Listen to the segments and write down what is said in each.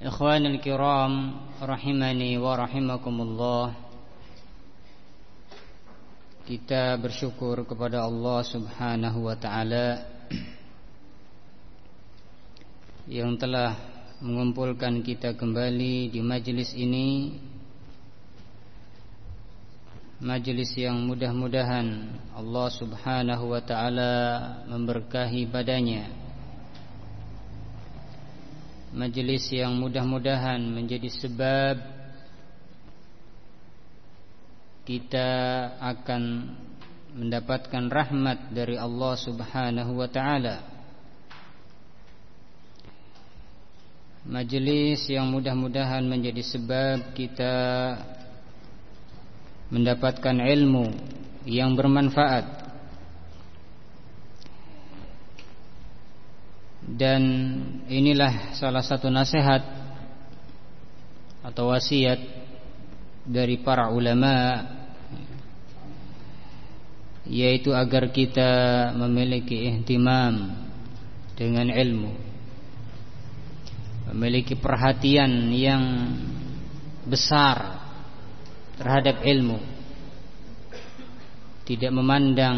إخواني الكرام رحمني ورحمكم الله kita bersyukur kepada Allah Subhanahu wa taala yang telah mengumpulkan kita kembali di majelis ini majelis yang mudah-mudahan Allah Subhanahu wa taala memberkahi padanya majelis yang mudah-mudahan menjadi sebab kita akan mendapatkan rahmat dari Allah Subhanahu wa taala. Majelis yang mudah-mudahan menjadi sebab kita mendapatkan ilmu yang bermanfaat dan inilah salah satu nasihat atau wasiat dari para ulama yaitu agar kita memiliki ihtimam dengan ilmu memiliki perhatian yang besar terhadap ilmu tidak memandang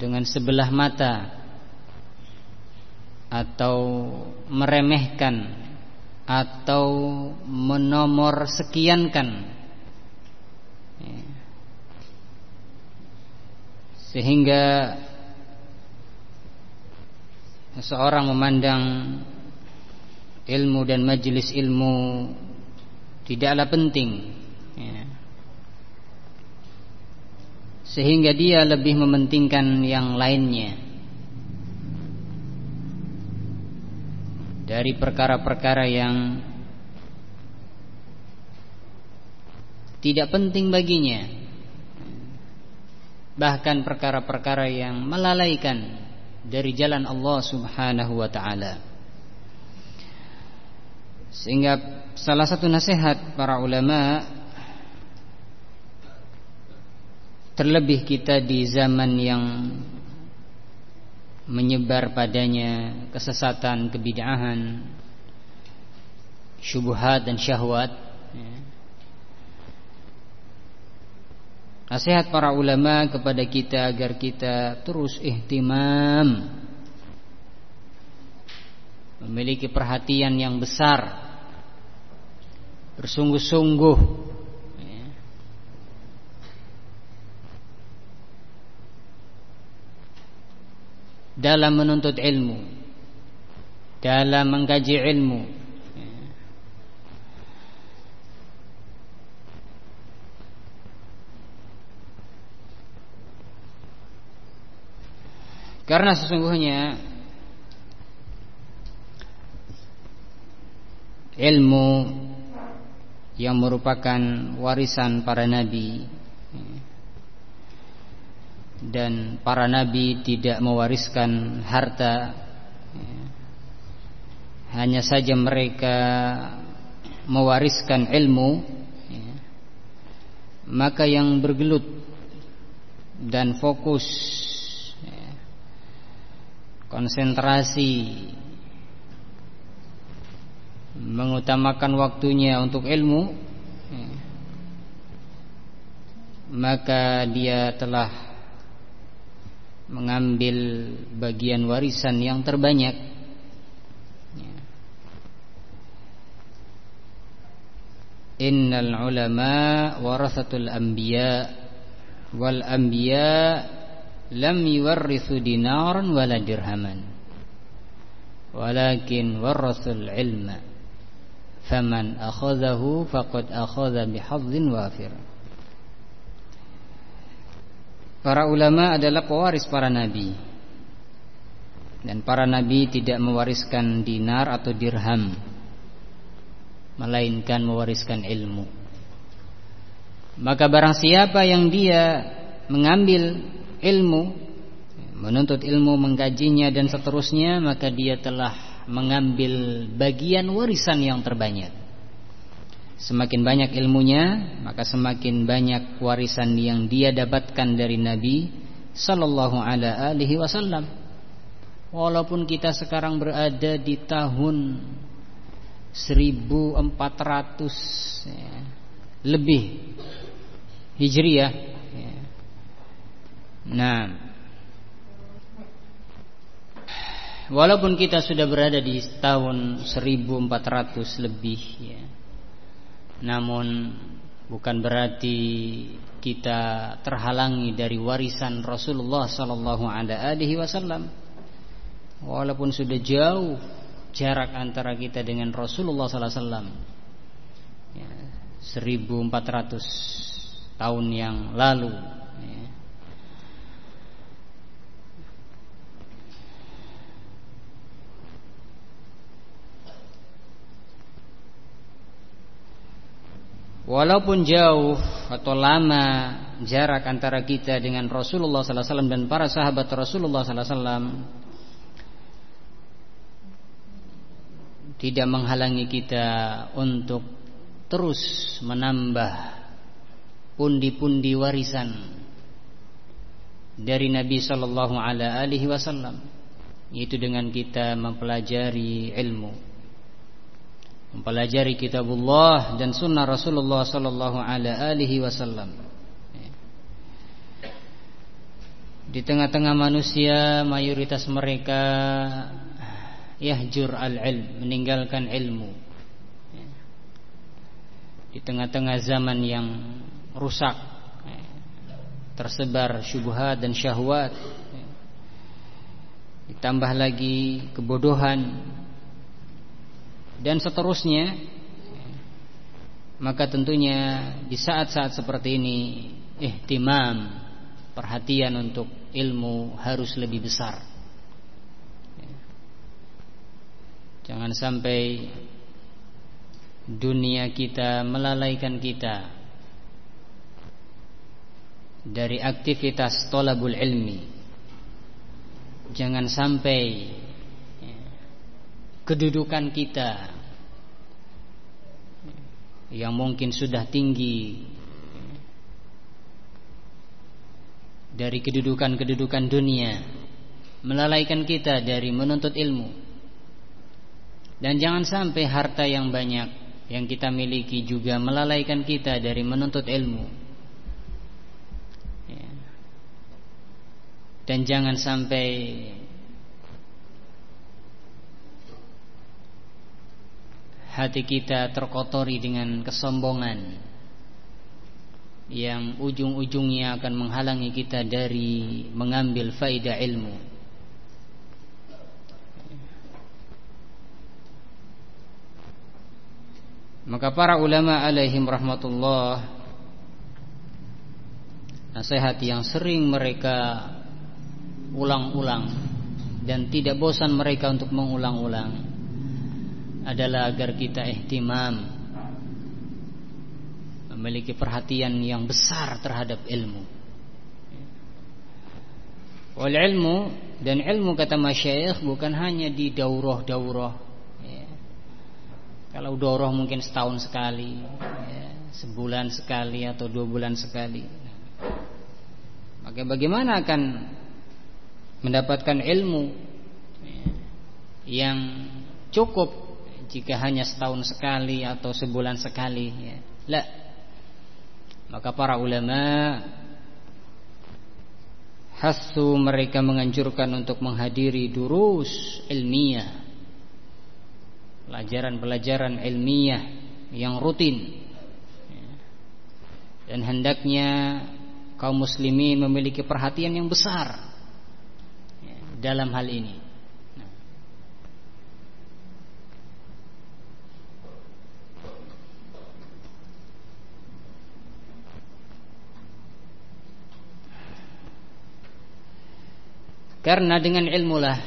dengan sebelah mata atau meremehkan atau menomor sekiankan. Sehingga seseorang memandang ilmu dan majelis ilmu tidaklah penting. Ya. sehingga dia lebih mementingkan yang lainnya dari perkara-perkara yang tidak penting baginya bahkan perkara-perkara yang melalaikan dari jalan Allah Subhanahu wa taala. Sehingga salah satu nasihat para ulama terlebih kita di zaman yang menyebar padanya kesesatan, kebid'ahan, syubhat dan syahwat Nasihat para ulama kepada kita agar kita terus ihtimam Memiliki perhatian yang besar Bersungguh-sungguh ya. Dalam menuntut ilmu Dalam mengkaji ilmu. Karena sesungguhnya ilmu yang merupakan warisan para nabi dan para nabi tidak mewariskan harta. Hanya saja mereka mewariskan ilmu. Maka yang bergelut dan fokus konsentrasi mengutamakan waktunya untuk ilmu maka dia telah mengambil bagian warisan yang terbanyak. Innal ulama warasatul anbiya wal anbiya lam yuwarrithu dinaran wala dirhaman. Walakin warathul ilma. Faman akhadhahu faqad akhadha bihadzin wafir Para ulama adalah pewaris para nabi Dan para nabi tidak mewariskan dinar atau dirham melainkan mewariskan ilmu. Maka barang siapa yang dia mengambil ilmu, menuntut ilmu, mengkajinya dan seterusnya, maka dia telah mengambil bagian warisan yang terbanyak. Semakin banyak ilmunya, maka semakin banyak warisan yang dia dapatkan dari Nabi sallallahu alaihi wasallam. Walaupun kita sekarang berada di tahun 1400 ya, lebih Hijriah ya. Nah Walaupun kita sudah berada di tahun 1400 lebih ya, Namun bukan berarti kita terhalangi dari warisan Rasulullah sallallahu alaihi wasallam. Walaupun sudah jauh jarak antara kita dengan Rasulullah sallallahu alaihi wasallam. Ya, 1400 tahun yang lalu ya. Walaupun jauh atau lama jarak antara kita dengan Rasulullah sallallahu alaihi wasallam dan para sahabat Rasulullah sallallahu alaihi wasallam tidak menghalangi kita untuk terus menambah pundi-pundi warisan dari Nabi sallallahu alaihi wasallam yaitu dengan kita mempelajari ilmu mempelajari kitabullah dan sunnah Rasulullah sallallahu alaihi wasallam. Di tengah-tengah manusia mayoritas mereka yahjur al-ilm, meninggalkan ilmu. Di tengah-tengah zaman yang rusak, tersebar syubhat dan syahwat. Ditambah lagi kebodohan dan seterusnya maka tentunya di saat-saat seperti ini ihtimam perhatian untuk ilmu harus lebih besar. Jangan sampai dunia kita melalaikan kita dari aktivitas tolabul ilmi. Jangan sampai kedudukan kita yang mungkin sudah tinggi dari kedudukan-kedudukan dunia melalaikan kita dari menuntut ilmu dan jangan sampai harta yang banyak yang kita miliki juga melalaikan kita dari menuntut ilmu ya. dan jangan sampai hati kita terkotori dengan kesombongan yang ujung-ujungnya akan menghalangi kita dari mengambil faidah ilmu. Maka para ulama alaihim rahmatullah nasihat yang sering mereka ulang-ulang dan tidak bosan mereka untuk mengulang-ulang adalah agar kita ihtimam memiliki perhatian yang besar terhadap ilmu. Wal ilmu dan ilmu kata masyayikh bukan hanya di daurah-daurah. Ya. Kalau daurah mungkin setahun sekali, ya. sebulan sekali atau dua bulan sekali. Maka bagaimana akan mendapatkan ilmu ya, yang cukup jika hanya setahun sekali atau sebulan sekali ya. La. Maka para ulama hasu mereka menganjurkan untuk menghadiri durus ilmiah. Pelajaran-pelajaran ilmiah yang rutin. Ya. Dan hendaknya kaum muslimin memiliki perhatian yang besar ya, dalam hal ini. Karena dengan ilmulah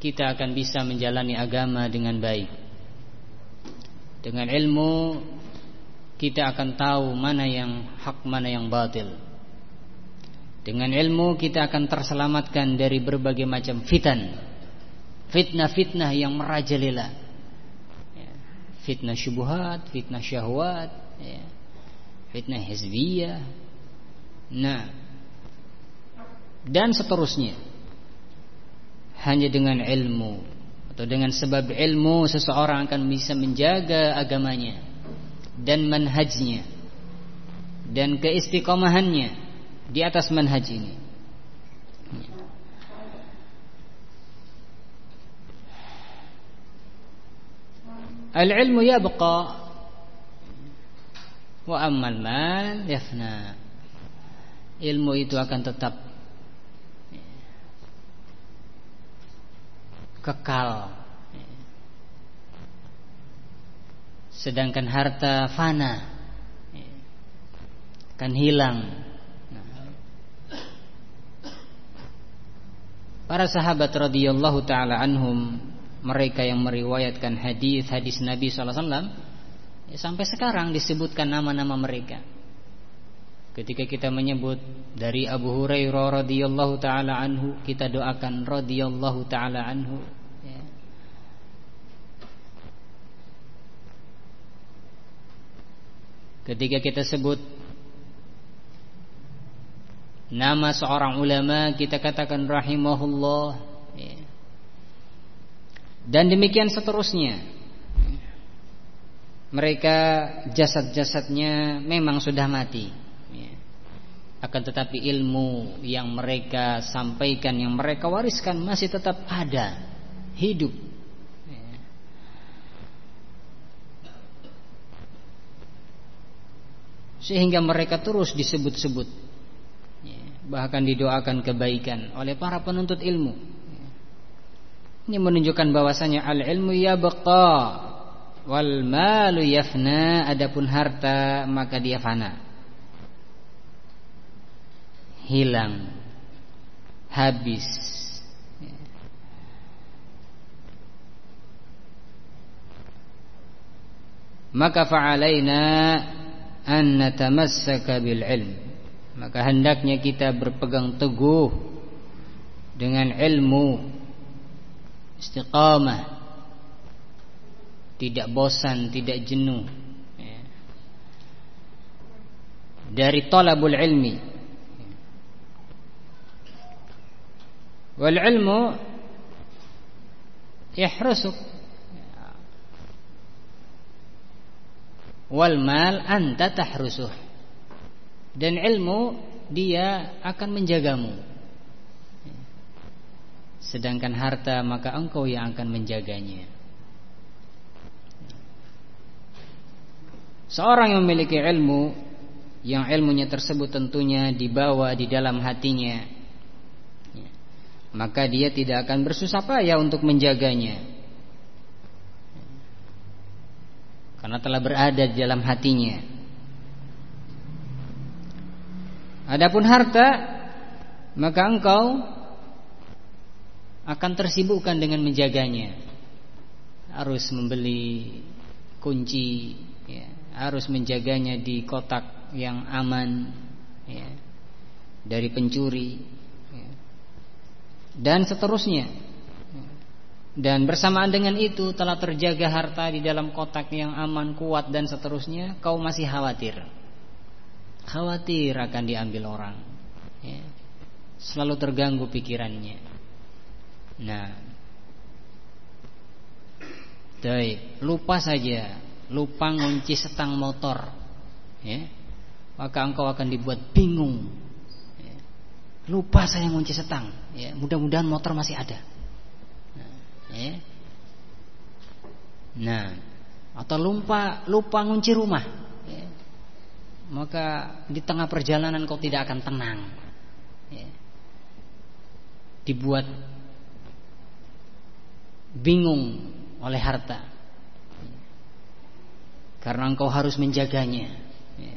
kita akan bisa menjalani agama dengan baik. Dengan ilmu kita akan tahu mana yang hak, mana yang batil. Dengan ilmu kita akan terselamatkan dari berbagai macam fitan. Fitnah-fitnah yang merajalela. Ya. Fitnah syubhat, fitnah syahwat, ya. fitnah hizbiyah. Nah, dan seterusnya. Hanya dengan ilmu atau dengan sebab ilmu seseorang akan bisa menjaga agamanya dan manhajnya dan keistiqomahannya di atas manhaj ini. Al-ilmu yabqa wa ammal mal yafna. Ilmu itu akan tetap kekal Sedangkan harta fana Akan hilang Para sahabat radhiyallahu taala anhum mereka yang meriwayatkan hadis-hadis Nabi sallallahu alaihi ya, sampai sekarang disebutkan nama-nama mereka. Ketika kita menyebut dari Abu Hurairah radhiyallahu taala anhu, kita doakan radhiyallahu taala anhu. Ketika kita sebut nama seorang ulama kita katakan rahimahullah ya. dan demikian seterusnya mereka jasad-jasadnya memang sudah mati ya. Akan tetapi ilmu yang mereka sampaikan yang mereka wariskan masih tetap ada hidup. Sehingga mereka terus disebut-sebut. Bahkan didoakan kebaikan oleh para penuntut ilmu. Ini menunjukkan bahwasanya al ilmu ya yabqa wal malu yafna adapun harta maka dia fana hilang habis. Maka fa'alaina an natamassaka bil ilm. Maka hendaknya kita berpegang teguh dengan ilmu istiqamah. Tidak bosan tidak jenuh. Ya. dari talabul ilmi wal ilmu yahrusuk wal mal anta tahrusuh dan ilmu dia akan menjagamu. Sedangkan harta maka engkau yang akan menjaganya. Seorang yang memiliki ilmu yang ilmunya tersebut tentunya dibawa di dalam hatinya maka dia tidak akan bersusah payah untuk menjaganya karena telah berada di dalam hatinya. Adapun harta maka engkau akan tersibukkan dengan menjaganya. Harus membeli kunci, ya, harus menjaganya di kotak yang aman ya, dari pencuri dan seterusnya. Dan bersamaan dengan itu telah terjaga harta di dalam kotak yang aman, kuat dan seterusnya, kau masih khawatir. Khawatir akan diambil orang. Ya. Selalu terganggu pikirannya. Nah, Baik, lupa saja, lupa ngunci setang motor, ya, maka engkau akan dibuat bingung. Ya. Lupa saya ngunci setang, ya, mudah-mudahan motor masih ada ya. Nah, atau lupa lupa ngunci rumah, ya. maka di tengah perjalanan kau tidak akan tenang. Ya. Dibuat bingung oleh harta, karena engkau harus menjaganya, ya.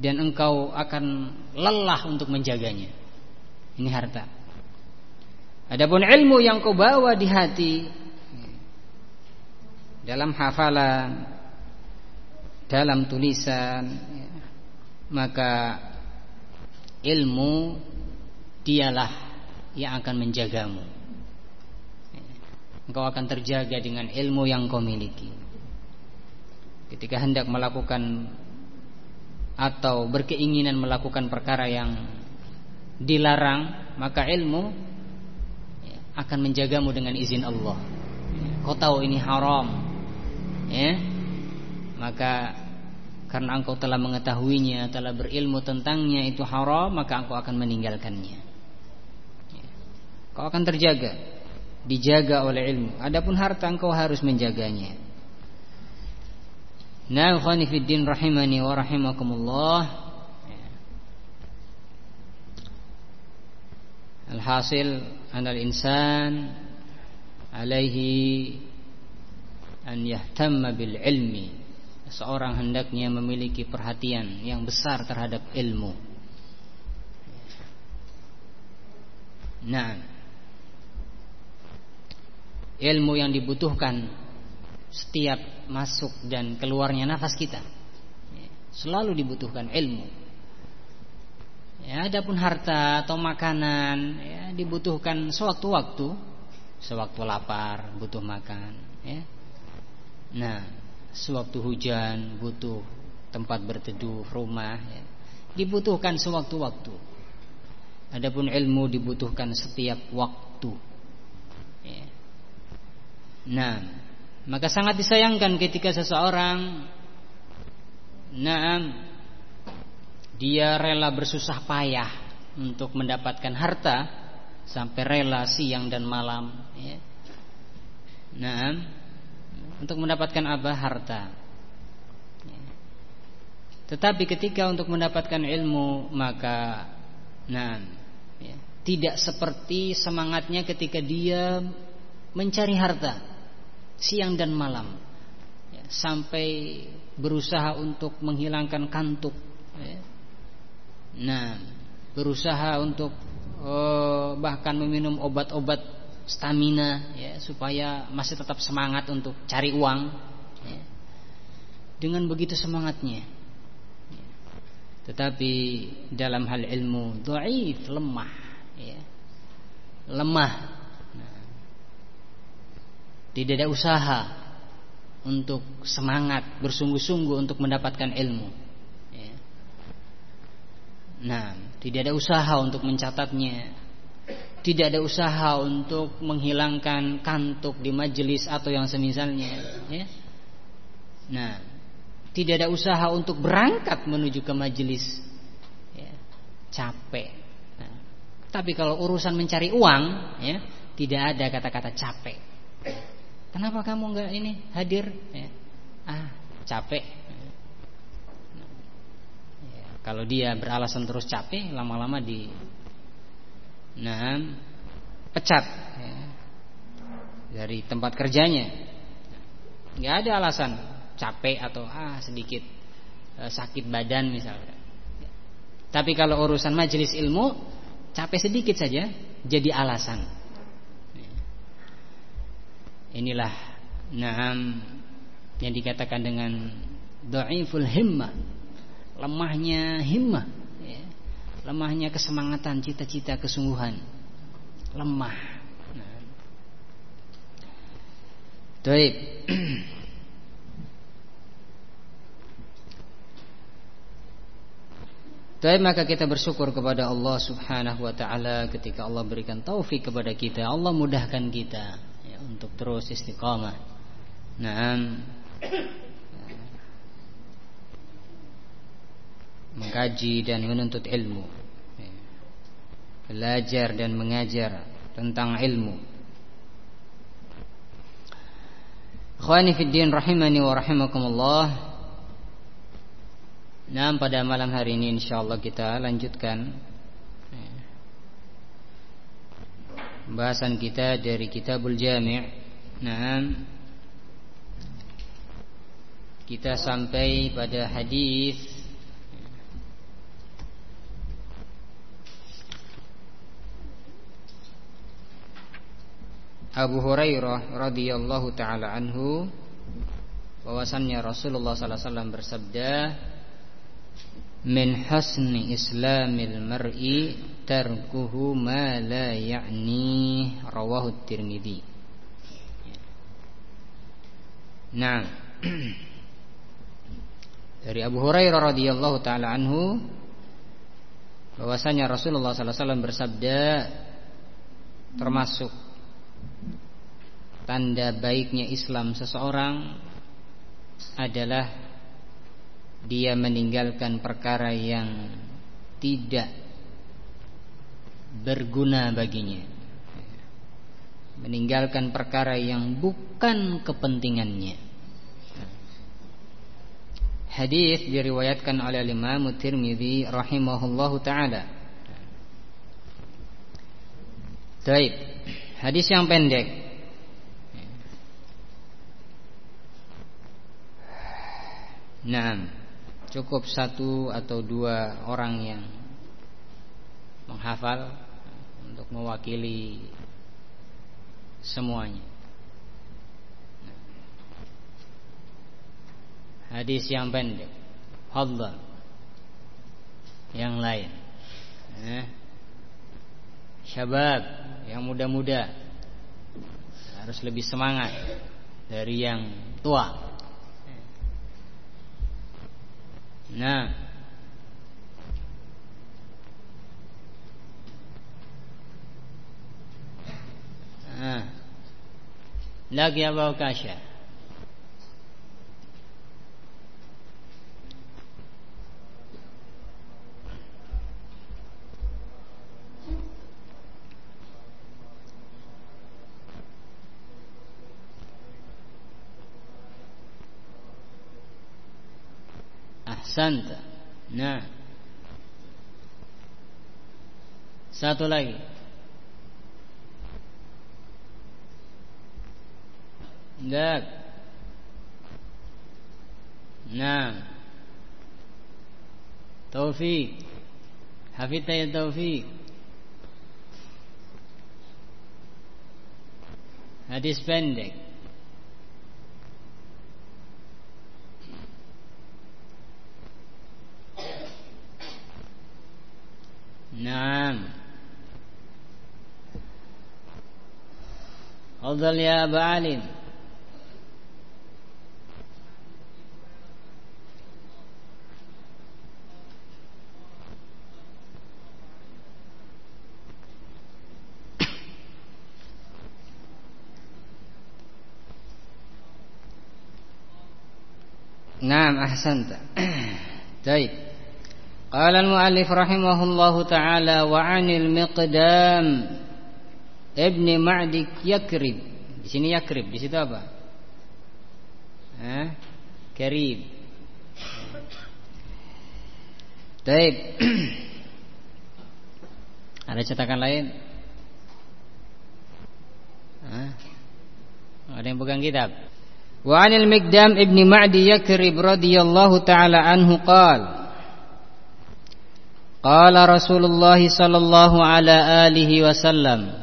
dan engkau akan lelah untuk menjaganya. Ini harta. Adapun ilmu yang kau bawa di hati dalam hafalan, dalam tulisan, maka ilmu dialah yang akan menjagamu. Engkau akan terjaga dengan ilmu yang kau miliki. Ketika hendak melakukan atau berkeinginan melakukan perkara yang dilarang, maka ilmu akan menjagamu dengan izin Allah. Kau tahu ini haram, ya, maka karena engkau telah mengetahuinya, telah berilmu tentangnya itu haram, maka engkau akan meninggalkannya. Kau akan terjaga, dijaga oleh ilmu. Adapun harta engkau harus menjaganya. Nah, khonifuddin rahimani wa rahimakumullah. Alhasil anal insan alaihi an yahtamma bil ilmi. Seorang hendaknya memiliki perhatian yang besar terhadap ilmu. Nah, ilmu yang dibutuhkan setiap masuk dan keluarnya nafas kita. Selalu dibutuhkan ilmu. Ya, adapun harta atau makanan ya, dibutuhkan sewaktu-waktu, sewaktu lapar butuh makan. Ya. Nah, sewaktu hujan butuh tempat berteduh, rumah. Ya. Dibutuhkan sewaktu-waktu. Adapun ilmu dibutuhkan setiap waktu. Ya. Nah, maka sangat disayangkan ketika seseorang nah dia rela bersusah payah untuk mendapatkan harta sampai rela siang dan malam ya. Nah, untuk mendapatkan apa? Harta. Ya. Tetapi ketika untuk mendapatkan ilmu maka nah ya, tidak seperti semangatnya ketika dia mencari harta siang dan malam ya, sampai berusaha untuk menghilangkan kantuk ya. Nah berusaha untuk oh, bahkan meminum obat-obat stamina ya supaya masih tetap semangat untuk cari uang ya. dengan begitu semangatnya ya. tetapi dalam hal ilmu dhaif lemah ya. lemah tidak ada usaha untuk semangat bersungguh-sungguh untuk mendapatkan ilmu. Nah, tidak ada usaha untuk mencatatnya. Tidak ada usaha untuk menghilangkan kantuk di majelis atau yang semisalnya. Ya. Nah, tidak ada usaha untuk berangkat menuju ke majelis. Ya. Capek. Nah, tapi kalau urusan mencari uang, ya, tidak ada kata-kata capek. Kenapa kamu nggak ini hadir? Ya. Ah, capek. Kalau dia beralasan terus capek, lama-lama di, nah, pecat ya, dari tempat kerjanya. Nggak ada alasan capek atau ah sedikit eh, sakit badan misalnya. Tapi kalau urusan majelis ilmu, capek sedikit saja jadi alasan. Inilah Naam Yang dikatakan dengan Da'iful himmah Lemahnya himmah ya. Lemahnya kesemangatan Cita-cita kesungguhan Lemah nah. Baik Tapi maka kita bersyukur kepada Allah Subhanahu wa taala ketika Allah berikan taufik kepada kita, Allah mudahkan kita untuk terus istiqamah. Naam. Mengkaji dan menuntut ilmu. Belajar dan mengajar tentang ilmu. Khawani fi din rahimani wa rahimakumullah. Nah, pada malam hari ini insyaallah kita lanjutkan Pembahasan kita dari Kitabul Jami' Nah Kita sampai pada hadis Abu Hurairah radhiyallahu taala anhu bahwasannya Rasulullah sallallahu alaihi wasallam bersabda min husni islamil mar'i tarkuhu ma la ya'ni rawahu tirmidzi. Nah dari Abu Hurairah radhiyallahu taala anhu bahwasanya Rasulullah sallallahu alaihi wasallam bersabda termasuk tanda baiknya Islam seseorang adalah dia meninggalkan perkara yang tidak berguna baginya. Meninggalkan perkara yang bukan kepentingannya. Hadis diriwayatkan oleh Imam Tirmizi rahimahullahu taala. Baik, hadis yang pendek Nah, cukup satu atau dua orang yang menghafal untuk mewakili semuanya. Hadis yang pendek, hadza yang lain. Eh, syabab yang muda-muda harus lebih semangat dari yang tua. Nah Nah Lagi apa kasya Ahsanta. Nah. Satu lagi. Enggak. Nah. Taufik. Hafidta ya Taufik. Hadis pendek. تفضل يا أبا علي. نعم أحسنت. طيب. قال المؤلف رحمه الله تعالى وعن المقدام. ابن معدك يكرب di sini yakrib di situ apa Hah? karib Taib Ada cetakan lain Hah? Ada yang pegang kitab Wa anil Mikdam ibni Ma'di Yakrib radhiyallahu taala anhu qala قال رسول الله صلى الله على آله وسلم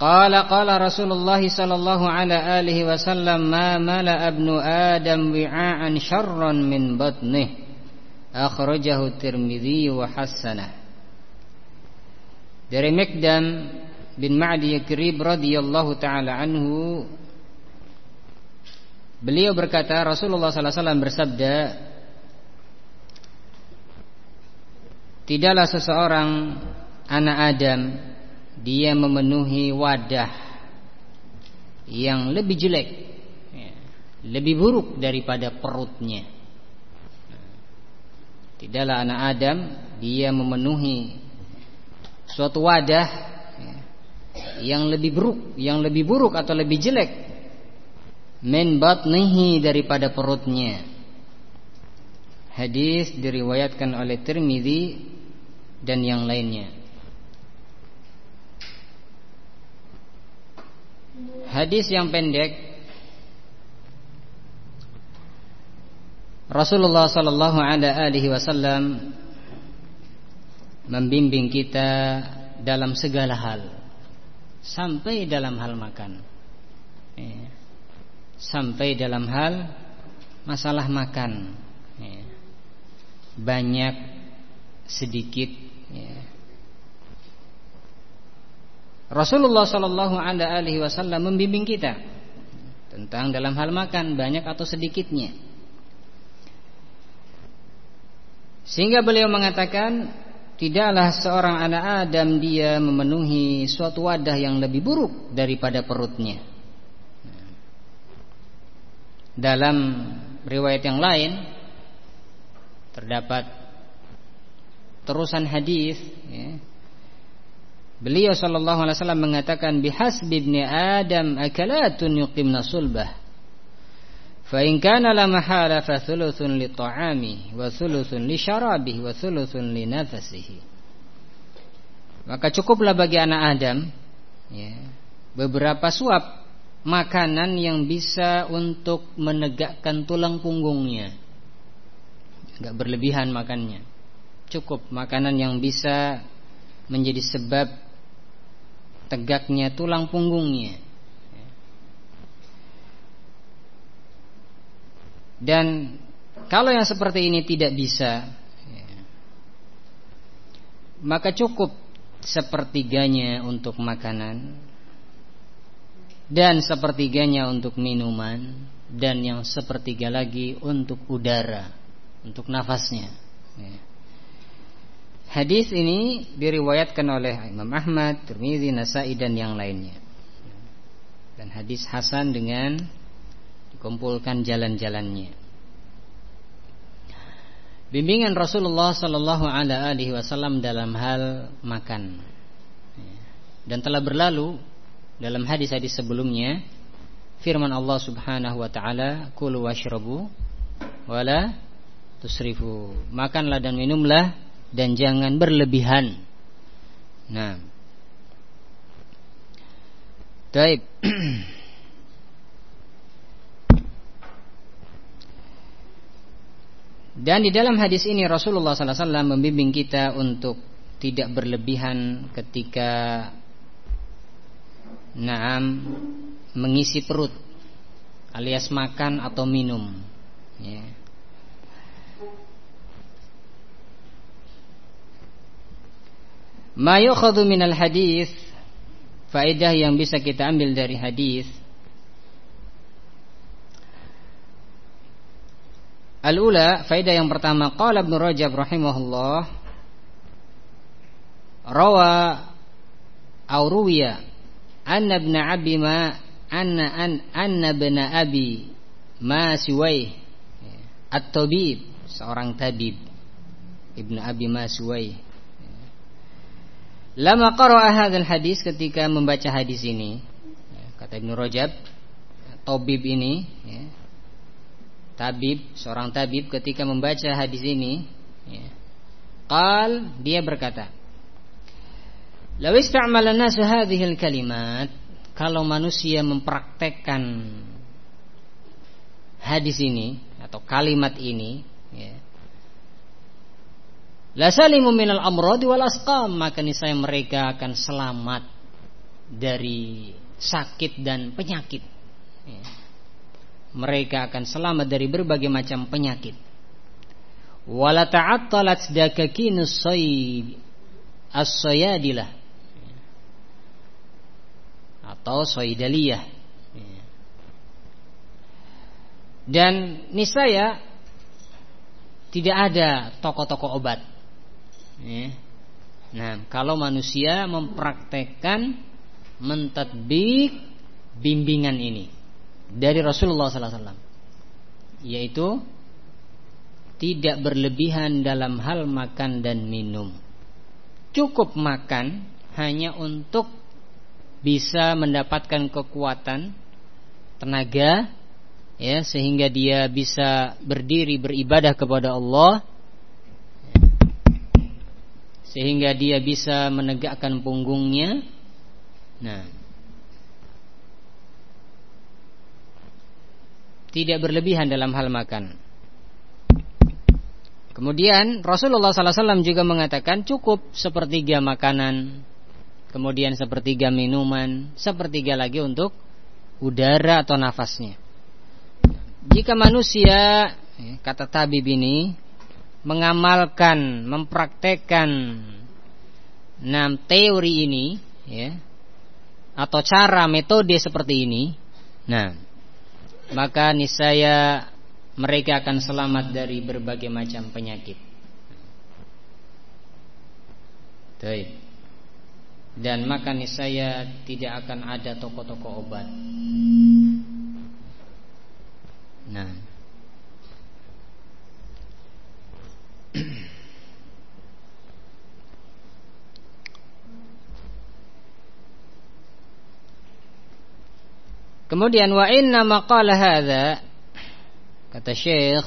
قال Rasulullah sallallahu ala wasallam ma ما adam آدم وعاء min من بطنه أخرجه الترمذي وحسنه Dari Mekdam bin Ma'di Yakrib radhiyallahu taala anhu beliau berkata Rasulullah sallallahu alaihi wasallam bersabda Tidaklah seseorang anak Adam dia memenuhi wadah yang lebih jelek, ya, lebih buruk daripada perutnya. Tidaklah anak Adam dia memenuhi suatu wadah ya, yang lebih buruk, yang lebih buruk atau lebih jelek min batnihi daripada perutnya. Hadis diriwayatkan oleh Tirmizi dan yang lainnya. Hadis yang pendek Rasulullah sallallahu alaihi wasallam membimbing kita dalam segala hal sampai dalam hal makan. ya, sampai dalam hal masalah makan ya, banyak sedikit ya. Rasulullah Shallallahu Alaihi Wasallam membimbing kita tentang dalam hal makan banyak atau sedikitnya. Sehingga beliau mengatakan tidaklah seorang anak Adam dia memenuhi suatu wadah yang lebih buruk daripada perutnya. Dalam riwayat yang lain terdapat terusan hadis ya, Beliau sallallahu alaihi wasallam mengatakan bihasbi ibni Adam akalatun yuqimna sulbah. Fa in kana la mahala fa thuluthun li ta'ami wa thuluthun li syarabihi wa thuluthun li nafasihi. Maka cukuplah bagi anak Adam ya, beberapa suap makanan yang bisa untuk menegakkan tulang punggungnya. Enggak berlebihan makannya. Cukup makanan yang bisa menjadi sebab tegaknya tulang punggungnya. Dan kalau yang seperti ini tidak bisa, maka cukup sepertiganya untuk makanan dan sepertiganya untuk minuman dan yang sepertiga lagi untuk udara, untuk nafasnya. Ya. Hadis ini diriwayatkan oleh Imam Ahmad, Tirmizi, Nasai dan yang lainnya. Dan hadis hasan dengan dikumpulkan jalan-jalannya. Bimbingan Rasulullah sallallahu alaihi wasallam dalam hal makan. Dan telah berlalu dalam hadis-hadis sebelumnya firman Allah Subhanahu wa taala, "Kulu washrabu wala tusrifu." Makanlah dan minumlah dan jangan berlebihan. Nah. Baik. Dan di dalam hadis ini Rasulullah SAW membimbing kita untuk tidak berlebihan ketika naam mengisi perut alias makan atau minum. Ya. Ma yukhadhu minal hadis Faedah yang bisa kita ambil dari hadis Al-ula faedah yang pertama qala Ibnu Rajab rahimahullah rawa aw ruwiya anna ibn abi ma anna an anna ibn abi ma siwai at-tabib seorang tabib. Ibnu Abi Maswai Lama qara'a hadzal hadis ketika membaca hadis ini. Ya, kata Ibnu Rajab tabib ini ya, tabib seorang tabib ketika membaca hadis ini ya, qal dia berkata Law ista'mala nasu hadhil kalimat kalau manusia mempraktekkan hadis ini atau kalimat ini ya, La salimu minal amradi wal asqam maka niscaya mereka akan selamat dari sakit dan penyakit. Ya. Mereka akan selamat dari berbagai macam penyakit. Wala ta'attalat dakakinus as-sayadilah atau saydaliyah. Ya. Dan niscaya tidak ada toko-toko obat Ya. Nah, kalau manusia mempraktekkan mentadbik bimbingan ini dari Rasulullah SAW, yaitu tidak berlebihan dalam hal makan dan minum. Cukup makan hanya untuk bisa mendapatkan kekuatan, tenaga, ya sehingga dia bisa berdiri beribadah kepada Allah sehingga dia bisa menegakkan punggungnya. Nah, tidak berlebihan dalam hal makan. Kemudian Rasulullah SAW juga mengatakan cukup sepertiga makanan, kemudian sepertiga minuman, sepertiga lagi untuk udara atau nafasnya. Jika manusia ya, kata tabib ini mengamalkan, mempraktekkan enam teori ini ya atau cara metode seperti ini, nah maka niscaya mereka akan selamat dari berbagai macam penyakit. Dan maka niscaya tidak akan ada toko-toko obat. Nah. Kemudian wa inna maqala hadza kata Syekh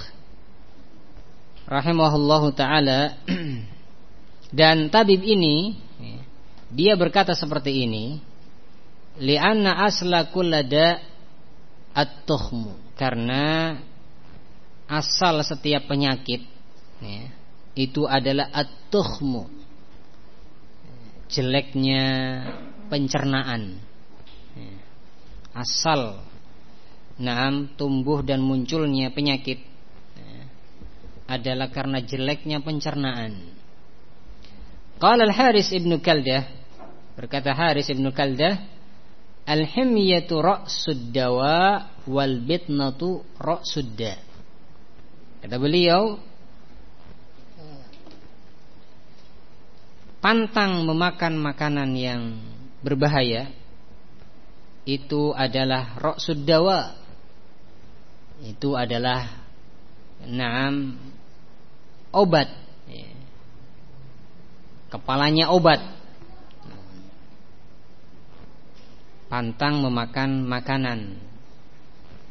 rahimahullahu taala dan tabib ini dia berkata seperti ini li'anna asla kullada at-tukhmu karena asal setiap penyakit ya, itu adalah at-tukhmu jeleknya pencernaan. Ya. Asal. Naam tumbuh dan munculnya penyakit. Ya, adalah karena jeleknya pencernaan. Qala al-Haris ibnu Kaldah. Berkata Haris ibnu Kaldah al-himyatu ra'sud dawa wal bitnatu ra'sud da. Kata beliau pantang memakan makanan yang berbahaya itu adalah ra'sud dawa. Itu adalah naam obat. Kepalanya obat. Pantang memakan makanan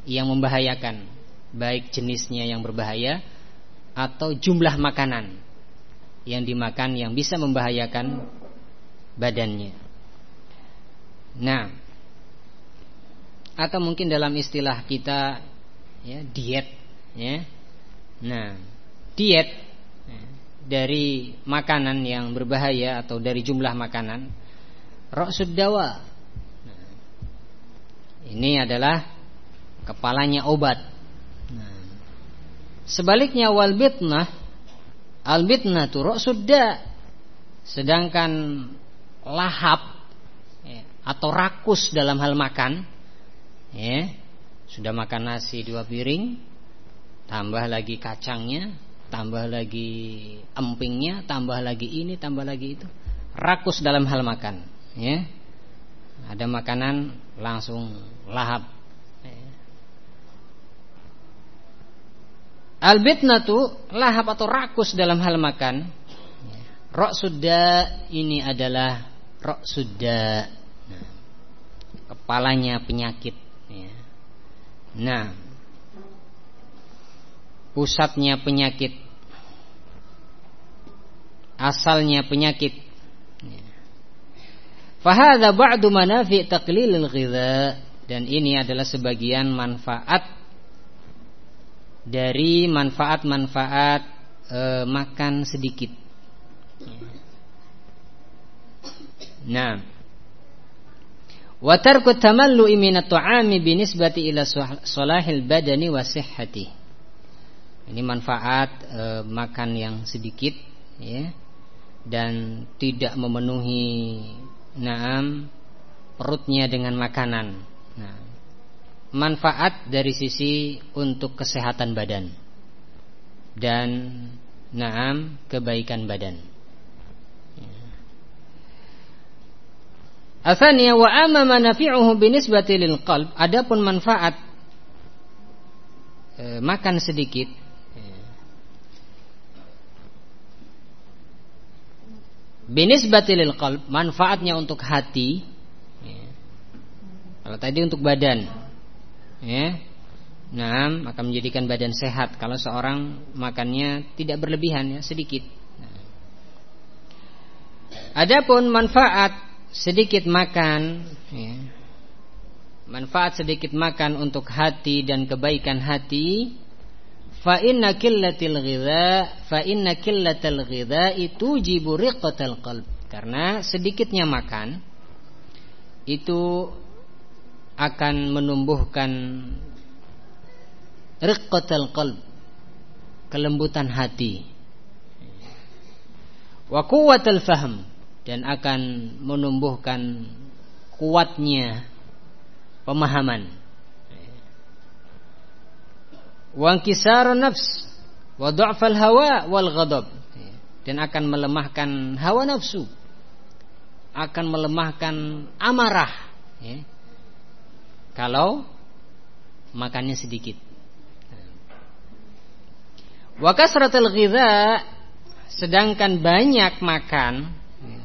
yang membahayakan, baik jenisnya yang berbahaya atau jumlah makanan yang dimakan yang bisa membahayakan badannya. Nah, atau mungkin dalam istilah kita ya diet ya. Nah diet ya, dari makanan yang berbahaya atau dari jumlah makanan raksud dawa. Nah, ini adalah kepalanya obat. Nah, sebaliknya wal bitnah al bitnah tu raksud da. Sedangkan lahap ya, atau rakus dalam hal makan ya sudah makan nasi dua piring tambah lagi kacangnya tambah lagi empingnya tambah lagi ini tambah lagi itu. Rakus dalam hal makan ya. Ada makanan langsung lahap ya. Albitnatu lahap atau rakus dalam hal makan. Rok sudah ini adalah rok sudah nah, Kepalanya penyakit Ya. Nah, pusatnya penyakit, asalnya penyakit. Ya. Fahada ba'du manafi dan ini adalah sebagian manfaat dari manfaat-manfaat e, makan sedikit. Nah, Wa tarku tamallu'i min at-ta'ami binisbati ila salahil badani wa sihhati. Ini manfaat e, makan yang sedikit ya dan tidak memenuhi naam perutnya dengan makanan. Nah, manfaat dari sisi untuk kesehatan badan dan naam kebaikan badan. Athaniya wa amma manafi'uhu binisbati lil qalb. Adapun manfaat e, makan sedikit binisbati lil qalb, manfaatnya untuk hati. E, kalau tadi untuk badan. Ya. Nah, akan menjadikan badan sehat kalau seorang makannya tidak berlebihan ya, sedikit. Adapun manfaat sedikit makan ya, manfaat sedikit makan untuk hati dan kebaikan hati fa inna qillatil ghidha fa inna ghidha itu jibu riqatal qalb karena sedikitnya makan itu akan menumbuhkan riqqatal qalb kelembutan hati. Wa quwwatal fahm dan akan menumbuhkan kuatnya pemahaman. Wa nafs wa dha'fal hawa wal ghadab. Dan akan melemahkan hawa nafsu akan melemahkan amarah ya. Kalau makannya sedikit. Wa ghidha sedangkan banyak makan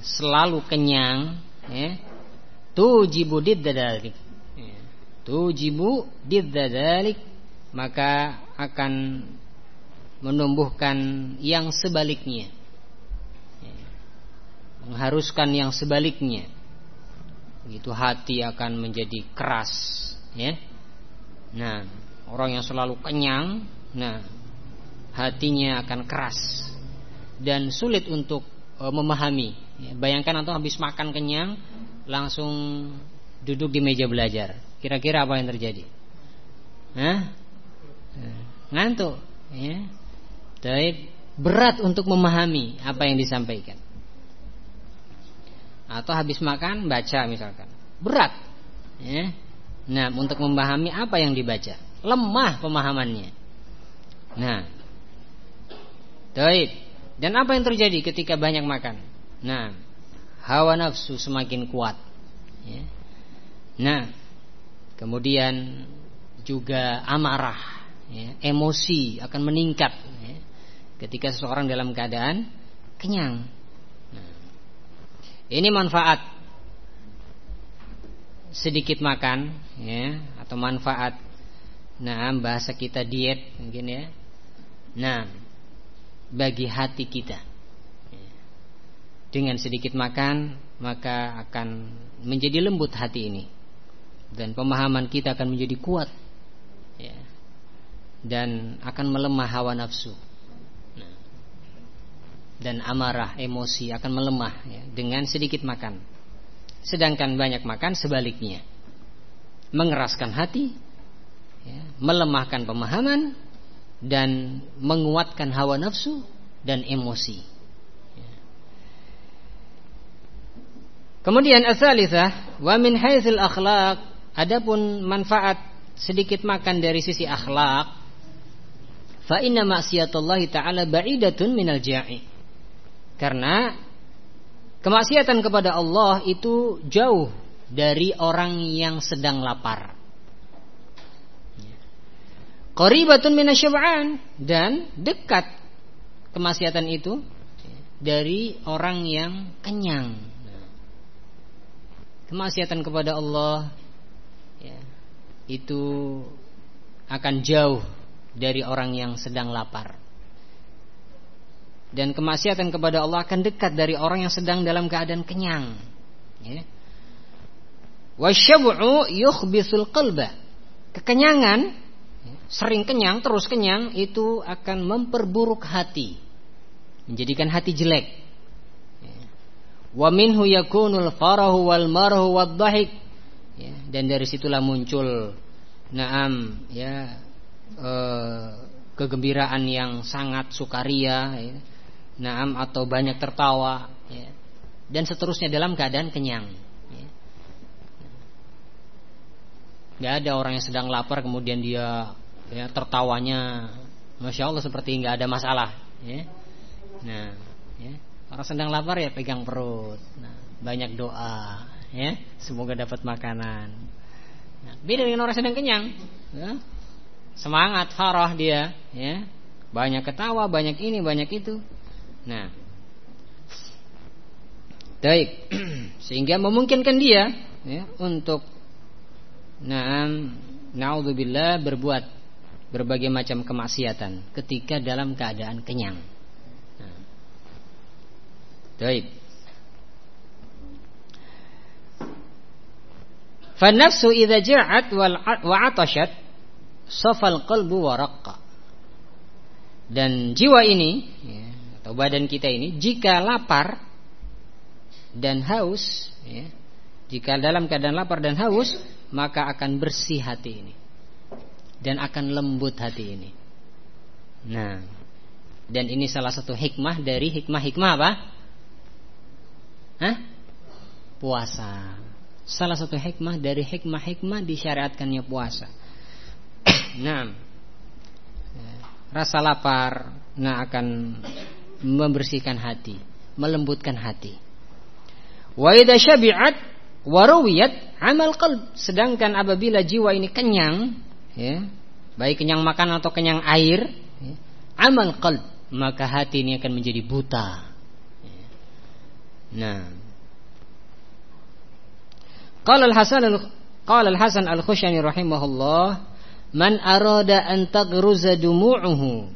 selalu kenyang ya tujibu diddadalik. Ya. tujibu diddadalik maka akan menumbuhkan yang sebaliknya. Mengharuskan yang sebaliknya begitu hati akan menjadi keras ya. Nah orang yang selalu kenyang nah hatinya akan keras dan sulit untuk e, memahami. Ya, bayangkan atau habis makan kenyang langsung duduk di meja belajar. Kira-kira apa yang terjadi? Hah? ngantuk ya. Taib berat untuk memahami apa yang disampaikan. Atau habis makan baca misalkan. Berat. Ya. Nah, untuk memahami apa yang dibaca, lemah pemahamannya. Nah. Taib. Dan apa yang terjadi ketika banyak makan? Nah, hawa nafsu semakin kuat. Ya. Nah, kemudian juga amarah, ya, emosi akan meningkat. Ya ketika seseorang dalam keadaan kenyang. Ini manfaat. Sedikit makan, ya, atau manfaat. Nah, bahasa kita diet mungkin ya. Nah, bagi hati kita, dengan sedikit makan maka akan menjadi lembut hati ini. Dan pemahaman kita akan menjadi kuat, ya, dan akan melemah hawa nafsu dan amarah emosi akan melemah ya, dengan sedikit makan. Sedangkan banyak makan sebaliknya mengeraskan hati, ya, melemahkan pemahaman dan menguatkan hawa nafsu dan emosi. Ya. Kemudian asalithah wa min akhlaq adapun manfaat sedikit makan dari sisi akhlak fa inna ta'ala ba'idatun minal ja'i karena kemaksiatan kepada Allah itu jauh dari orang yang sedang lapar. Qaribatun minasyab'an dan dekat kemaksiatan itu dari orang yang kenyang. Kemaksiatan kepada Allah ya, itu akan jauh dari orang yang sedang lapar dan kemaksiatan kepada Allah akan dekat dari orang yang sedang dalam keadaan kenyang. Ya. Wasyab'u yukhbisul qalba. Kekenyangan, ya, sering kenyang, terus kenyang itu akan memperburuk hati. Menjadikan hati jelek. Ya. Wa minhu yakunul farahu wal marhu wad. Ya, dan dari situlah muncul naam ya eh, kegembiraan yang sangat sukaria ya naam atau banyak tertawa ya. dan seterusnya dalam keadaan kenyang ya. Gak ada orang yang sedang lapar kemudian dia ya, tertawanya masya Allah seperti nggak ada masalah ya. nah ya. orang sedang lapar ya pegang perut nah, banyak doa ya semoga dapat makanan nah, beda dengan orang sedang kenyang ya. semangat farah dia ya banyak ketawa banyak ini banyak itu Nah. Baik. Sehingga memungkinkan dia ya, untuk na'am naudzubillah berbuat berbagai macam kemaksiatan ketika dalam keadaan kenyang. Nah. Baik. Fanafsu idza wal wa atashat safal qalbu wa raqqa. Dan jiwa ini ya, atau badan kita ini jika lapar dan haus ya, jika dalam keadaan lapar dan haus maka akan bersih hati ini dan akan lembut hati ini. Nah, dan ini salah satu hikmah dari hikmah-hikmah apa? Hah? Puasa. Salah satu hikmah dari hikmah-hikmah disyariatkannya puasa. nah, rasa lapar nah akan membersihkan hati, melembutkan hati. Wa idza syabi'at warawiyat amal qalb. Sedangkan apabila jiwa ini kenyang, ya, baik kenyang makan atau kenyang air, ya, amal qalb, maka hati ini akan menjadi buta. Ya. Nah, Qala al-Hasan qala al-Hasan al-Khushani rahimahullah man arada an taghruza dumu'uhu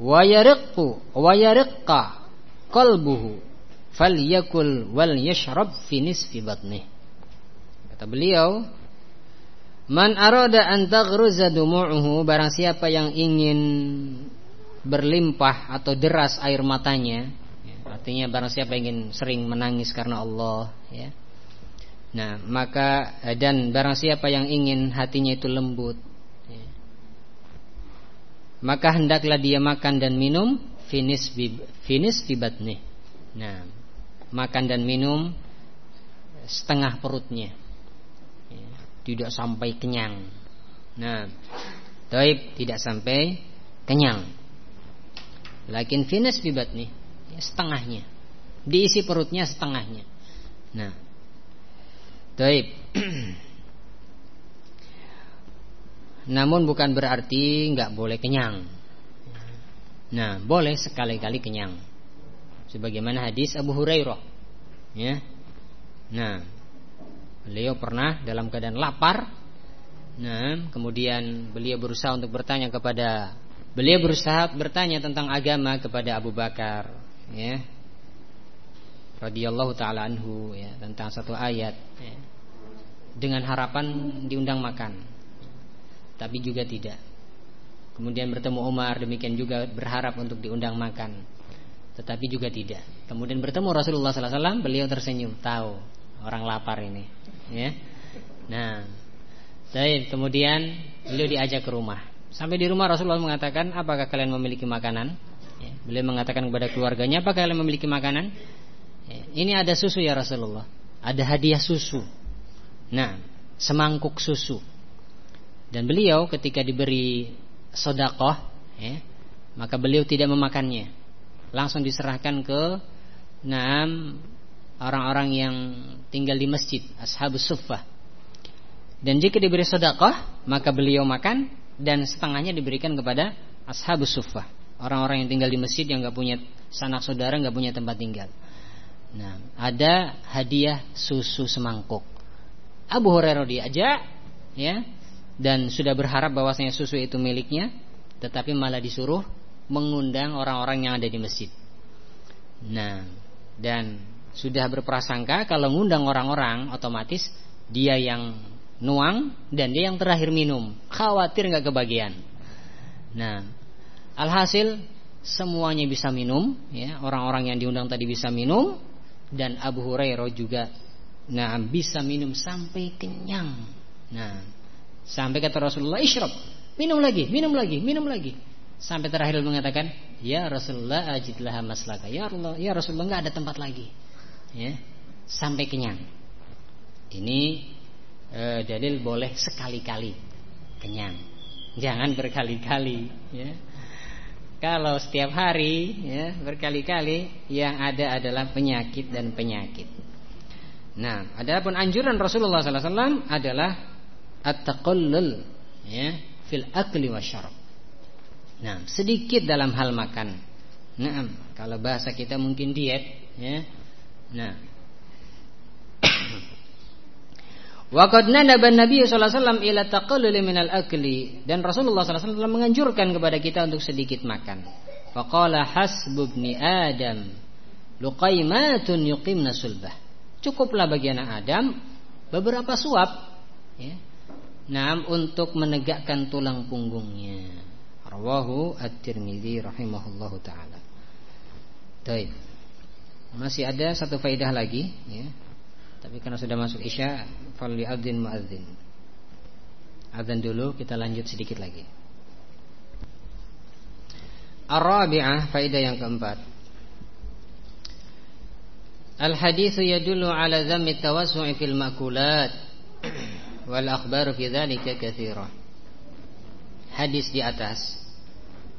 wa yariqqu wa yariqqa qalbuhu falyakul wal yashrab fi nisfi batnih kata beliau man arada an taghruza dumu'uhu barang siapa yang ingin berlimpah atau deras air matanya artinya barang siapa ingin sering menangis karena Allah ya. Nah, maka dan barang siapa yang ingin hatinya itu lembut, ya, maka hendaklah dia makan dan minum finis finis nih. Nah, makan dan minum setengah perutnya, ya, tidak sampai kenyang. Nah, taib tidak sampai kenyang. Lakin finis nih, ya, setengahnya, diisi perutnya setengahnya. Nah, Baik. Namun bukan berarti nggak boleh kenyang. Nah, boleh sekali-kali kenyang. Sebagaimana hadis Abu Hurairah. Ya. Nah, beliau pernah dalam keadaan lapar. Nah, kemudian beliau berusaha untuk bertanya kepada beliau berusaha bertanya tentang agama kepada Abu Bakar, ya. Radhiyallahu taala anhu ya, tentang satu ayat, ya dengan harapan diundang makan. Tapi juga tidak. Kemudian bertemu Umar demikian juga berharap untuk diundang makan. Tetapi juga tidak. Kemudian bertemu Rasulullah wasallam, beliau tersenyum, tahu orang lapar ini, ya. Nah, saya kemudian beliau diajak ke rumah. Sampai di rumah Rasulullah mengatakan, "Apakah kalian memiliki makanan?" Ya, beliau mengatakan kepada keluarganya, "Apakah kalian memiliki makanan?" Ya, ini ada susu ya Rasulullah. Ada hadiah susu. Nah, semangkuk susu. Dan beliau ketika diberi sodakoh, ya, maka beliau tidak memakannya. Langsung diserahkan ke enam orang-orang yang tinggal di masjid, ashabus suffah. Dan jika diberi sodakoh, maka beliau makan dan setengahnya diberikan kepada ashabus suffah. Orang-orang yang tinggal di masjid yang nggak punya sanak saudara, nggak punya tempat tinggal. Nah, ada hadiah susu semangkuk. Abu Hurairah diajak ya dan sudah berharap bahwasanya susu itu miliknya tetapi malah disuruh mengundang orang-orang yang ada di masjid. Nah, dan sudah berprasangka kalau ngundang orang-orang otomatis dia yang nuang dan dia yang terakhir minum. Khawatir nggak kebagian. Nah, alhasil semuanya bisa minum ya, orang-orang yang diundang tadi bisa minum dan Abu Hurairah juga Nah bisa minum sampai kenyang Nah Sampai kata Rasulullah Ishrab Minum lagi, minum lagi, minum lagi. Sampai terakhir mengatakan Ya Rasulullah ajidlah maslaka. Ya Allah, ya Rasulullah nggak ada tempat lagi. Ya Sampai kenyang. Ini e, dalil boleh sekali-kali Kenyang. Jangan berkali-kali ya. Kalau setiap hari ya berkali-kali yang ada adalah penyakit dan penyakit. Nah, adapun anjuran Rasulullah wasallam adalah at-taqallul ya fil akli wasyarab. Nah, sedikit dalam hal makan. Nah, kalau bahasa kita mungkin diet ya. Nah. Wa qad nadaba Nabi sallallahu alaihi wasallam ila taqallul minal akli dan Rasulullah sallallahu alaihi wasallam menganjurkan kepada kita untuk sedikit makan. Faqala hasbubni Adam luqaimatun yuqimna sulbah. Cukuplah bagi anak Adam beberapa suap ya. Nah, untuk menegakkan tulang punggungnya. Rawahu At-Tirmidzi rahimahullahu taala. Baik. Masih ada satu faidah lagi ya. Tapi karena sudah masuk Isya, fali adzin muadzin. Adzan dulu, kita lanjut sedikit lagi. Ar-rabi'ah, faedah yang keempat. Al-hadithu yadullu ala dhammi tawassu'i fil makulat wal akhbaru fi dhalika katsira. Hadis di atas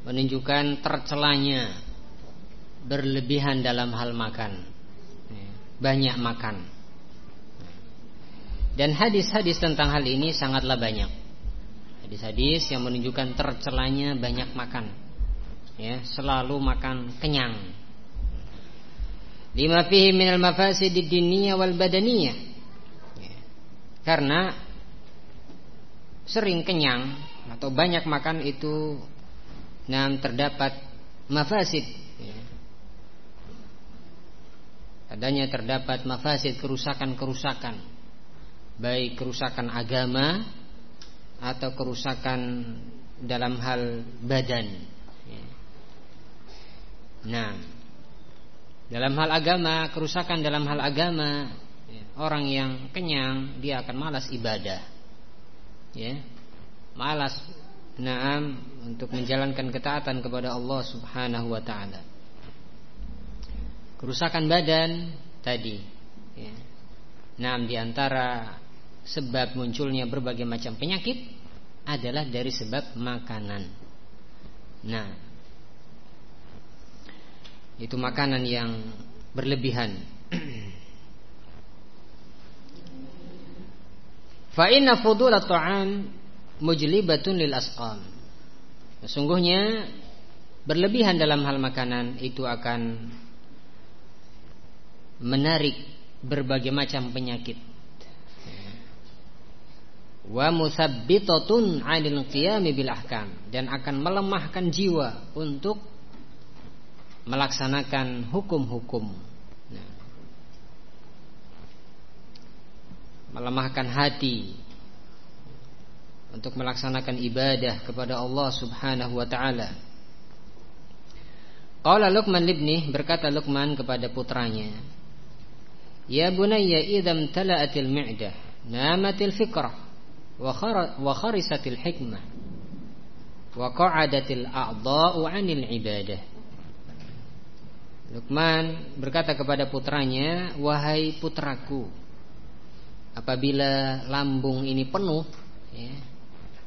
menunjukkan tercelanya berlebihan dalam hal makan. Banyak makan. Dan hadis-hadis tentang hal ini sangatlah banyak. Hadis-hadis yang menunjukkan tercelanya banyak makan. Ya, selalu makan kenyang. Lima fihi minal mafasid diniyah wal badaniyah. Ya. Karena sering kenyang atau banyak makan itu nah terdapat mafasid ya. adanya terdapat mafasid kerusakan-kerusakan baik kerusakan agama atau kerusakan dalam hal badan. Ya. Nah, dalam hal agama, kerusakan dalam hal agama, ya, orang yang kenyang dia akan malas ibadah, ya, malas naam untuk menjalankan ketaatan kepada Allah Subhanahu Wa Taala. Kerusakan badan tadi, ya. Nah, di antara sebab munculnya berbagai macam penyakit adalah dari sebab makanan. Nah, itu makanan yang berlebihan. Fa inna fudul ta'am mujlibatun lil asqam. Sesungguhnya berlebihan dalam hal makanan itu akan menarik berbagai macam penyakit wa musabbitatun 'anil qiyami bil ahkam dan akan melemahkan jiwa untuk melaksanakan hukum-hukum. Nah, melemahkan hati untuk melaksanakan ibadah kepada Allah Subhanahu wa taala. Qala Luqman libni berkata Luqman kepada putranya, "Ya bunayya idam tala'atil mi'dah, namatil fikrah." wa kharisatil hikmah wa qa'adatil a'dha'u 'anil ibadah Luqman berkata kepada putranya Wahai putraku Apabila lambung ini penuh ya,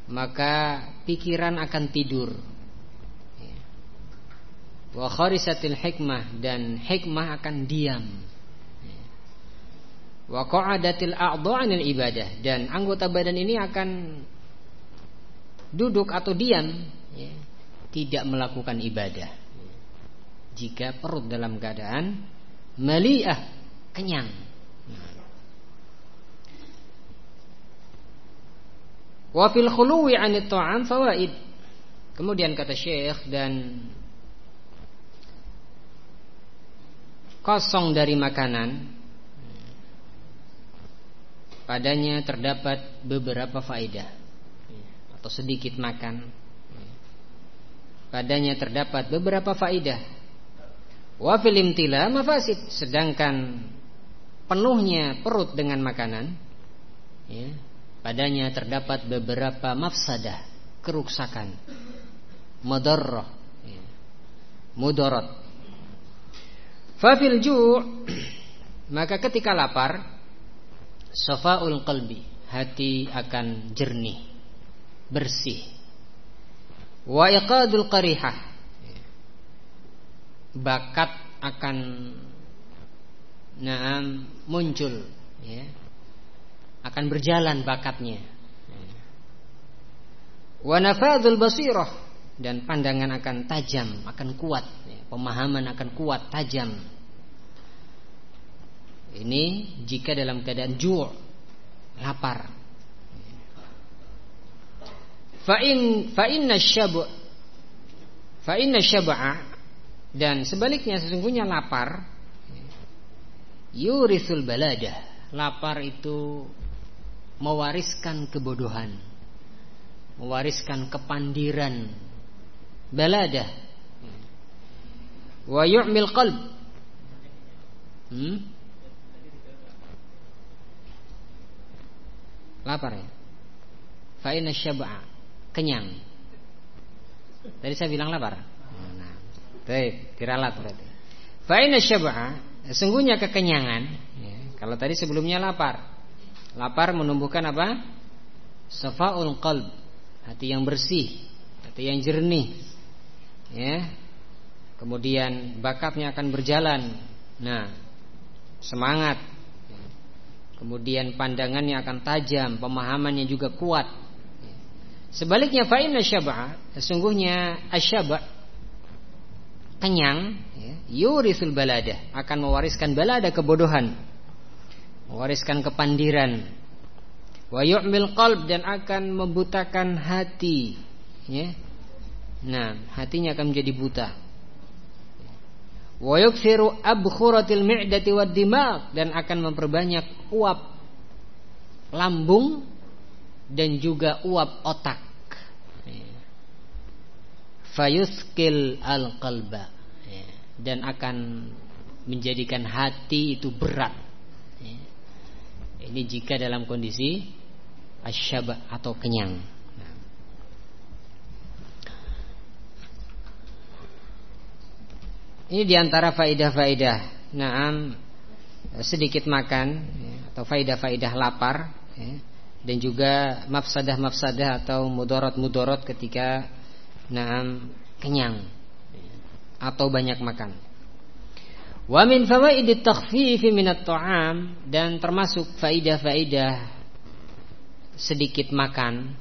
Maka pikiran akan tidur ya. Wa kharisatil hikmah Dan hikmah akan diam Wa qa'adatil ibadah dan anggota badan ini akan duduk atau diam ya, tidak melakukan ibadah. Jika perut dalam keadaan maliah, kenyang. Wa fil khuluwi 'anit ta'am fawaid. Kemudian kata Syekh dan kosong dari makanan padanya terdapat beberapa faedah atau sedikit makan padanya terdapat beberapa faedah wa fil imtila mafasid sedangkan penuhnya perut dengan makanan ya, padanya terdapat beberapa mafsadah kerusakan mudarrah. Ya, mudarat. Fa fil ju' maka ketika lapar Safaul qalbi Hati akan jernih Bersih. Wa iqadul qarihah Bakat akan Naam Muncul ya, Akan berjalan bakatnya Wa nafadul basirah Dan pandangan akan tajam Akan kuat Pemahaman akan kuat, tajam ini jika dalam keadaan ju' lapar. Fa in fa inna syab' fa inna syab'a dan sebaliknya sesungguhnya lapar yurisul balada. Lapar itu mewariskan kebodohan. Mewariskan kepandiran. Balada. Wa yu'mil qalb. Hmm? Lapar ya. Fa'ina syab'a kenyang. Tadi saya bilang lapar. Nah, baik, diralat berarti. Fa'ina syab'a sungguhnya kekenyangan. Ya, kalau tadi sebelumnya lapar. Lapar menumbuhkan apa? Safaul qalb, hati yang bersih, hati yang jernih. Ya. Kemudian bakatnya akan berjalan. Nah, semangat Kemudian pandangannya akan tajam, pemahamannya juga kuat. Sebaliknya fa'inna syab'a, sesungguhnya asyaba' kenyang ya, yurisul balada, akan mewariskan balada kebodohan. Mewariskan kepandiran. Wa yu'mil qalb dan akan membutakan hati, ya. Nah, hatinya akan menjadi buta. Wa yuksiru abkhuratil mi'dati wad dan akan memperbanyak uap lambung dan juga uap otak. Fayuskil al-qalba dan akan menjadikan hati itu berat. Ini jika dalam kondisi asyaba atau kenyang. Ini di antara faidah-faidah. Naam sedikit makan ya, atau faidah-faidah lapar ya, dan juga mafsadah-mafsadah atau mudorot-mudorot ketika naam kenyang ya, atau banyak makan. Wa min fawaidit takhfif min at-ta'am dan termasuk faidah-faidah sedikit makan.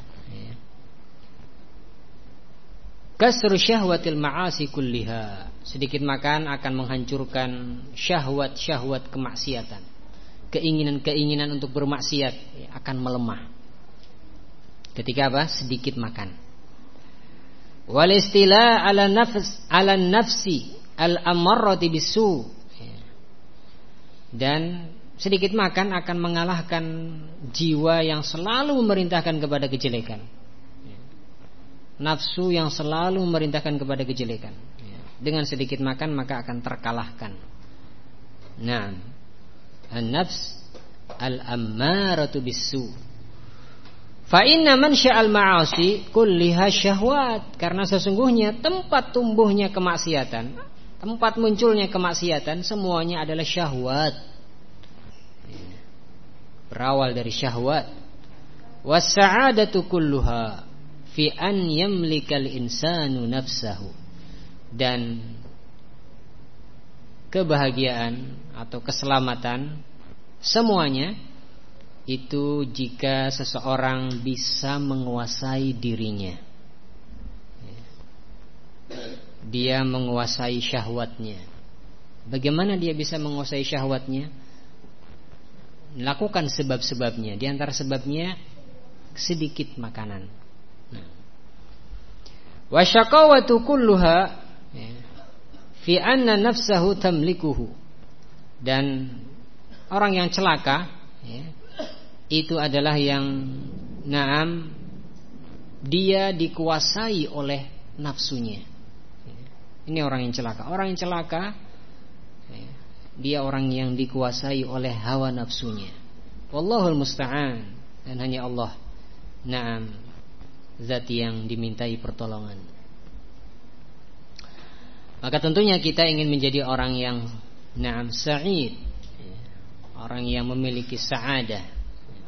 Kasru syahwatil ma'asi kulliha. Sedikit makan akan menghancurkan syahwat-syahwat kemaksiatan. Keinginan-keinginan untuk bermaksiat akan melemah. Ketika apa? Sedikit makan. Wal istila ala nafs ala nafsi al amarrati bisu. Dan sedikit makan akan mengalahkan jiwa yang selalu memerintahkan kepada kejelekan nafsu yang selalu memerintahkan kepada kejelekan. Dengan sedikit makan maka akan terkalahkan. Nah, an-nafs al-ammaratu bisu. Fa inna man sya'al ma'asi kulliha syahwat karena sesungguhnya tempat tumbuhnya kemaksiatan, tempat munculnya kemaksiatan semuanya adalah syahwat. Berawal dari syahwat. Was sa'adatu kulluha fi an yamlikal insanu nafsahu dan kebahagiaan atau keselamatan semuanya itu jika seseorang bisa menguasai dirinya dia menguasai syahwatnya. Bagaimana dia bisa menguasai syahwatnya? Lakukan sebab-sebabnya. Di antara sebabnya sedikit makanan. Wa syaqawatu kulluha ya, fi anna nafsahu tamlikuhu. Dan orang yang celaka ya, itu adalah yang naam dia dikuasai oleh nafsunya. Ini orang yang celaka. Orang yang celaka ya, dia orang yang dikuasai oleh hawa nafsunya. Wallahul musta'an dan hanya Allah. Naam zat yang dimintai pertolongan. Maka tentunya kita ingin menjadi orang yang na'am sa'id, orang yang memiliki sa'adah,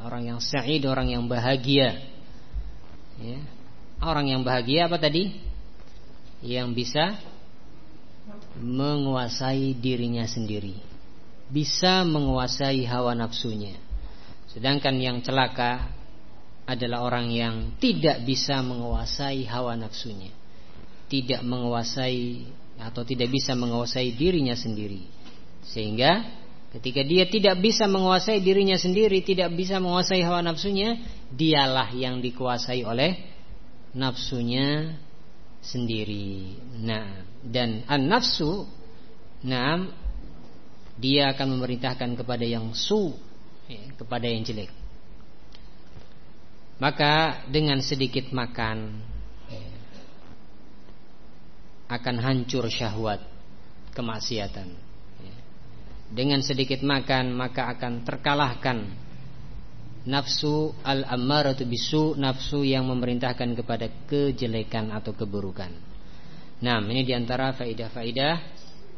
orang yang sa'id, orang yang bahagia. Ya. Orang yang bahagia apa tadi? Yang bisa menguasai dirinya sendiri, bisa menguasai hawa nafsunya. Sedangkan yang celaka adalah orang yang tidak bisa menguasai hawa nafsunya, tidak menguasai atau tidak bisa menguasai dirinya sendiri. Sehingga ketika dia tidak bisa menguasai dirinya sendiri, tidak bisa menguasai hawa nafsunya, dialah yang dikuasai oleh nafsunya sendiri. Nah, dan an-nafsu nah dia akan memerintahkan kepada yang su, ya, kepada yang jelek. Maka dengan sedikit makan akan hancur syahwat kemaksiatan. Dengan sedikit makan maka akan terkalahkan nafsu al-ammaratu bisu, nafsu yang memerintahkan kepada kejelekan atau keburukan. Nah, ini di antara faidah-faidah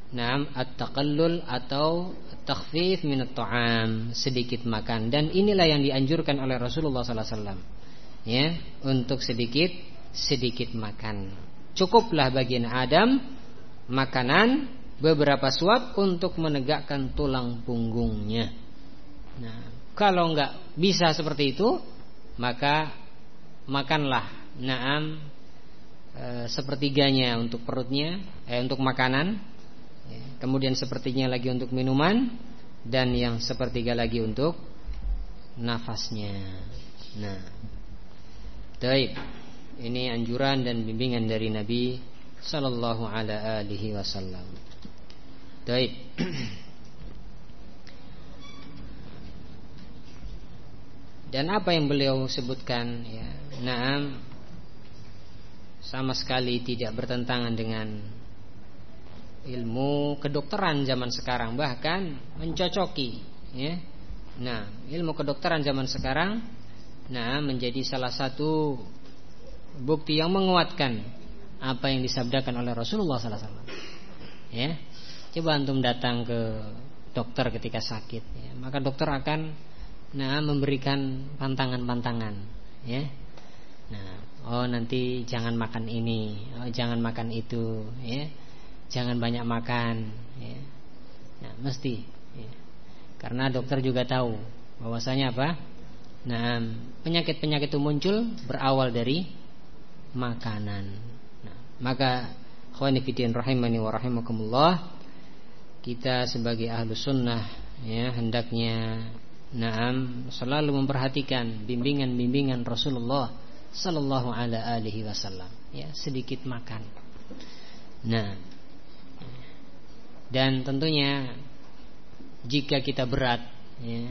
Naam at-taqallul atau takhfif min at-ta'am, sedikit makan dan inilah yang dianjurkan oleh Rasulullah sallallahu alaihi wasallam. Ya, untuk sedikit sedikit makan. Cukuplah bagi Adam makanan beberapa suap untuk menegakkan tulang punggungnya. Nah, kalau enggak bisa seperti itu, maka makanlah naam e, sepertiganya untuk perutnya, eh, untuk makanan Kemudian sepertinya lagi untuk minuman dan yang sepertiga lagi untuk nafasnya. Nah, baik. Ini anjuran dan bimbingan dari Nabi Sallallahu Alaihi Wasallam. Baik. Dan apa yang beliau sebutkan ya, Naam sama sekali tidak bertentangan dengan ilmu kedokteran zaman sekarang bahkan mencocoki ya. Nah, ilmu kedokteran zaman sekarang nah menjadi salah satu bukti yang menguatkan apa yang disabdakan oleh Rasulullah sallallahu alaihi wasallam. Ya. Coba antum datang ke dokter ketika sakit ya. Maka dokter akan nah memberikan pantangan-pantangan ya. Nah, oh nanti jangan makan ini, oh jangan makan itu ya jangan banyak makan ya. Nah, mesti ya. karena dokter juga tahu bahwasanya apa nah penyakit-penyakit itu muncul berawal dari makanan nah, maka khwanifidin rahimani wa rahimakumullah kita sebagai ahlu sunnah ya hendaknya Naam selalu memperhatikan bimbingan-bimbingan Rasulullah sallallahu alaihi wasallam ya sedikit makan. Nah, dan tentunya jika kita berat ya,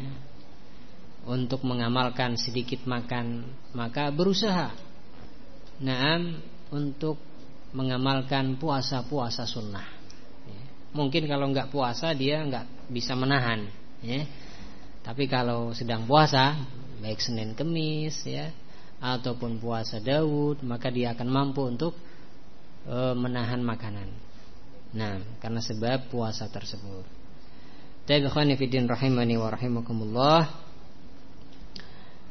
untuk mengamalkan sedikit makan, maka berusaha naam untuk mengamalkan puasa-puasa sunnah. Ya. Mungkin kalau nggak puasa dia nggak bisa menahan. Ya. Tapi kalau sedang puasa, baik Senin Kemis ya, ataupun puasa Daud, maka dia akan mampu untuk e, menahan makanan. Nah, karena sebab puasa tersebut. Tabikhani fiddin rahimani wa rahimakumullah.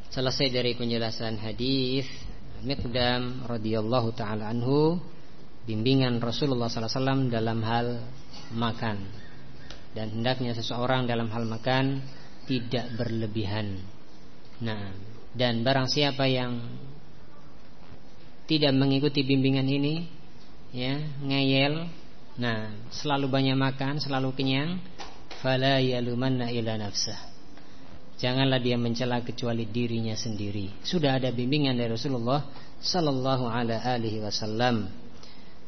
Selesai dari penjelasan hadis Miqdam radhiyallahu taala anhu bimbingan Rasulullah sallallahu alaihi wasallam dalam hal makan. Dan hendaknya seseorang dalam hal makan tidak berlebihan. Nah, dan barang siapa yang tidak mengikuti bimbingan ini ya, ngeyel Nah, selalu banyak makan, selalu kenyang, fala yalumanna ila nafsah. Janganlah dia mencela kecuali dirinya sendiri. Sudah ada bimbingan dari Rasulullah sallallahu alaihi wasallam.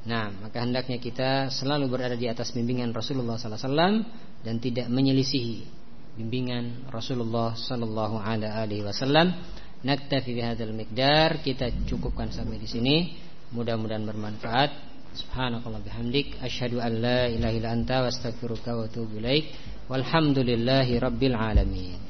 Nah, maka hendaknya kita selalu berada di atas bimbingan Rasulullah sallallahu alaihi wasallam dan tidak menyelisihi bimbingan Rasulullah sallallahu alaihi wasallam. Naktafi bihadzal miqdar, kita cukupkan sampai di sini. Mudah-mudahan bermanfaat. Subhanakallah bihamdik asyhadu an la ilaha illa anta wa astaghfiruka wa atubu ilaik. Walhamdulillahi rabbil alamin.